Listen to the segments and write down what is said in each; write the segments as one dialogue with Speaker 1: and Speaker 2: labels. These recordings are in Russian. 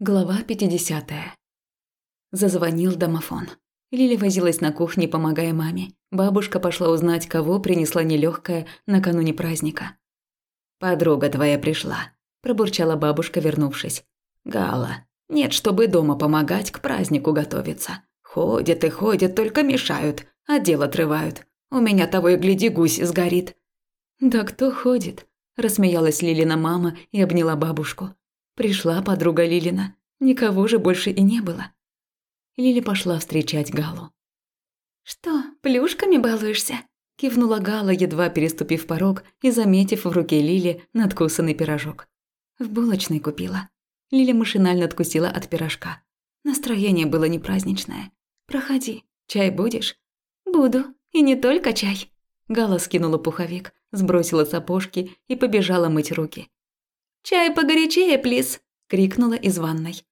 Speaker 1: Глава 50. Зазвонил домофон. Лили возилась на кухне, помогая маме. Бабушка пошла узнать, кого принесла нелегкая накануне праздника. «Подруга твоя пришла», – пробурчала бабушка, вернувшись. «Гала, нет, чтобы дома помогать, к празднику готовиться. Ходят и ходят, только мешают, а дело отрывают. У меня того и гляди, гусь сгорит». «Да кто ходит?» – рассмеялась Лилина мама и обняла бабушку. Пришла подруга Лилина. Никого же больше и не было. Лили пошла встречать Галу.
Speaker 2: «Что, плюшками балуешься?» Кивнула Гала, едва переступив порог и заметив в руке Лили надкусанный пирожок. В булочной купила. Лили машинально откусила от пирожка. Настроение было не праздничное. «Проходи. Чай будешь?» «Буду. И не только чай». Гала скинула пуховик, сбросила сапожки и побежала мыть руки. «Чай погорячее, плиз!» – крикнула из ванной.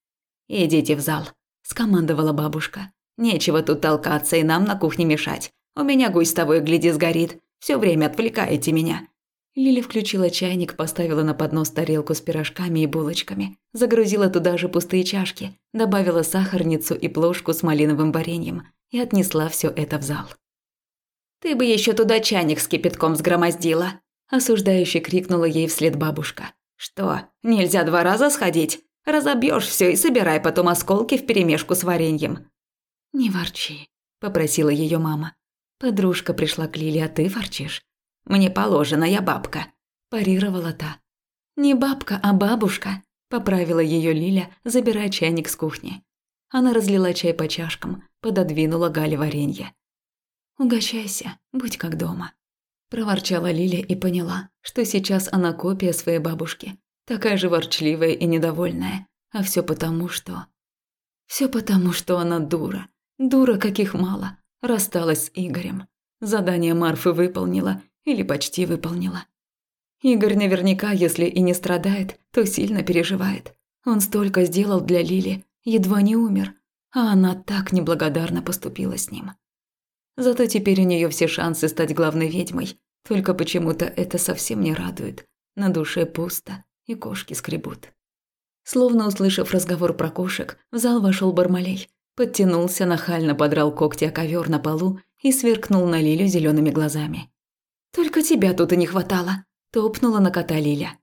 Speaker 2: «Идите в зал», – скомандовала бабушка. «Нечего тут толкаться и нам на кухне мешать. У меня гусь того и гляди сгорит. Все время отвлекаете меня». Лили включила чайник, поставила на поднос тарелку с пирожками и булочками, загрузила туда же пустые чашки, добавила сахарницу и плошку с малиновым вареньем и отнесла все это в зал. «Ты бы еще туда чайник с кипятком сгромоздила!» – осуждающе крикнула ей вслед бабушка. «Что, нельзя два раза сходить? Разобьешь все и собирай потом осколки вперемешку с вареньем».
Speaker 1: «Не ворчи», – попросила ее мама. «Подружка пришла к Лиле, а ты ворчишь».
Speaker 2: «Мне положено, я бабка», – парировала та.
Speaker 1: «Не бабка, а бабушка», – поправила ее Лиля, забирая чайник с кухни. Она разлила чай по чашкам, пододвинула Гале варенье. «Угощайся, будь как дома». Проворчала Лиля и поняла, что сейчас она копия своей бабушки, такая же ворчливая и недовольная. А все потому, что... Все потому, что она дура. Дура, каких мало. Рассталась с Игорем. Задание Марфы выполнила или почти выполнила. Игорь наверняка, если и не страдает, то сильно переживает. Он столько сделал для Лили, едва не умер, а она так неблагодарно поступила с ним. Зато теперь у нее все шансы стать главной ведьмой. Только почему-то это совсем не радует. На душе пусто, и кошки скребут. Словно услышав разговор про кошек, в зал вошел Бармалей. Подтянулся, нахально подрал когти о ковер на полу и сверкнул на Лилю зелеными глазами. «Только тебя тут и не хватало», – топнула на кота Лиля.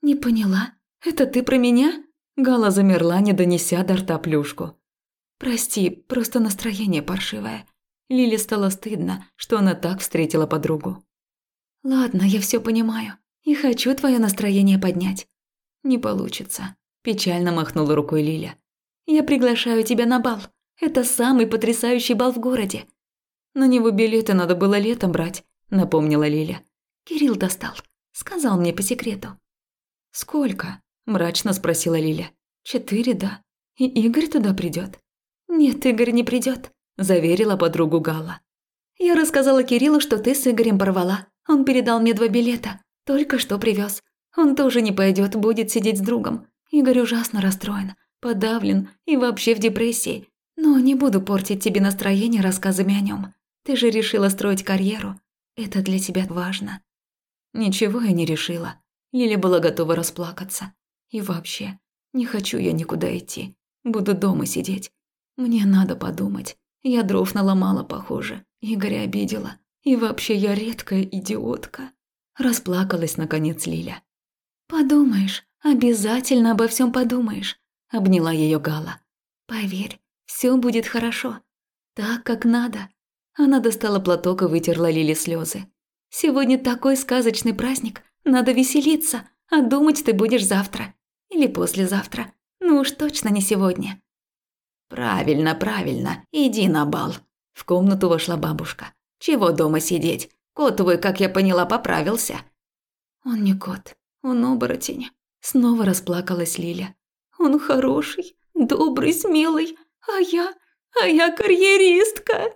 Speaker 1: «Не поняла. Это ты про меня?» Гала замерла, не донеся до рта плюшку. «Прости, просто настроение паршивое. Лиле стало стыдно, что она так встретила подругу. «Ладно, я все понимаю. И хочу твое настроение поднять». «Не получится», – печально махнула рукой Лиля. «Я приглашаю тебя на бал. Это самый потрясающий бал в городе». «На него билеты надо было летом брать», – напомнила Лиля. «Кирилл достал. Сказал мне по секрету». «Сколько?» – мрачно спросила Лиля. «Четыре, да. И Игорь туда придет. «Нет, Игорь не придет заверила подругу Гала. «Я рассказала Кириллу, что ты с Игорем порвала. Он передал мне два билета. Только что привез. Он тоже не пойдет, будет сидеть с другом. Игорь ужасно расстроен, подавлен и вообще в депрессии. Но не буду портить тебе настроение рассказами о нем. Ты же решила строить карьеру. Это для тебя важно». Ничего я не решила. Лиля была готова расплакаться. И вообще, не хочу я никуда идти. Буду дома сидеть. Мне надо подумать. Я дров наломала, похоже. Игоря обидела. И вообще я редкая идиотка. Расплакалась, наконец, Лиля. «Подумаешь, обязательно обо всем подумаешь», – обняла ее Гала. «Поверь, все будет хорошо. Так, как надо». Она достала платок и вытерла Лиле слезы. «Сегодня такой сказочный праздник. Надо веселиться, а думать ты будешь завтра. Или послезавтра. Ну уж точно не сегодня.
Speaker 2: «Правильно, правильно. Иди на бал». В комнату вошла бабушка. «Чего дома сидеть? Кот твой, как я поняла, поправился».
Speaker 1: «Он не кот, он оборотень». Снова расплакалась Лиля. «Он хороший, добрый, смелый, а я... а я карьеристка».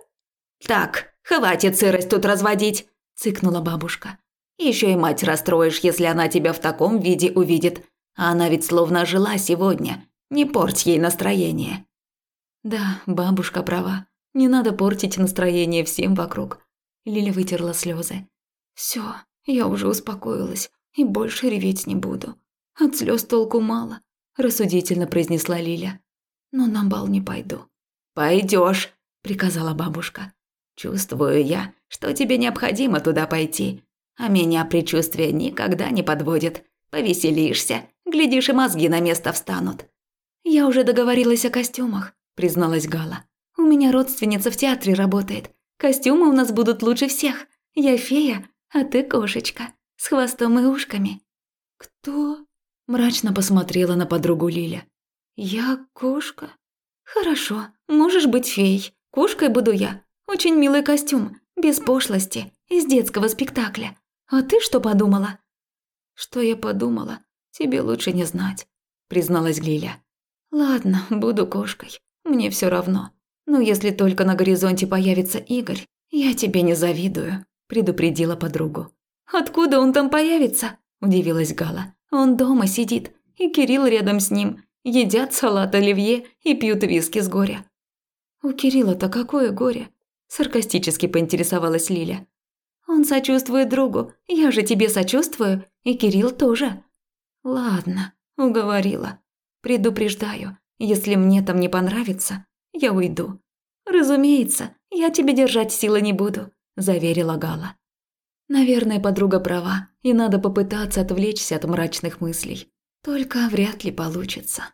Speaker 2: «Так, хватит сырость тут разводить», – цыкнула бабушка. Еще и мать расстроишь, если она тебя в таком виде увидит. А она ведь словно жила сегодня. Не порть ей настроение».
Speaker 1: Да, бабушка права. Не надо портить настроение всем вокруг. Лиля вытерла слезы. Все, я уже успокоилась и больше реветь не буду. От слез толку мало. рассудительно произнесла Лиля. «Но на бал не пойду».
Speaker 2: Пойдешь, приказала бабушка. Чувствую я, что тебе необходимо туда пойти. А меня предчувствие никогда не подводит. Повеселишься, глядишь, и мозги на место встанут.
Speaker 1: Я уже договорилась о костюмах, призналась Гала. У меня родственница в театре работает. Костюмы у нас будут лучше всех. Я фея, а ты кошечка, с хвостом и ушками.
Speaker 2: Кто? Мрачно посмотрела на подругу Лиля.
Speaker 1: Я кошка. Хорошо, можешь быть феей. Кошкой буду я. Очень милый костюм, без пошлости, из детского спектакля. А ты что подумала?
Speaker 2: Что я подумала, тебе лучше не знать, призналась Лиля.
Speaker 1: Ладно, буду кошкой. Мне все равно. Но если только на горизонте появится Игорь, я тебе не завидую, предупредила подругу. Откуда он там появится? удивилась Гала. Он дома сидит, и Кирилл рядом с ним. Едят салат оливье и пьют виски с горя.
Speaker 2: У Кирилла-то какое горе? Саркастически поинтересовалась Лиля.
Speaker 1: Он сочувствует другу, я же тебе сочувствую, и Кирилл тоже.
Speaker 2: Ладно, уговорила. Предупреждаю, если мне там не понравится, я уйду.
Speaker 1: Разумеется, я тебе держать силы не буду, заверила Гала.
Speaker 2: Наверное, подруга права, и надо попытаться отвлечься от мрачных мыслей. Только вряд ли получится.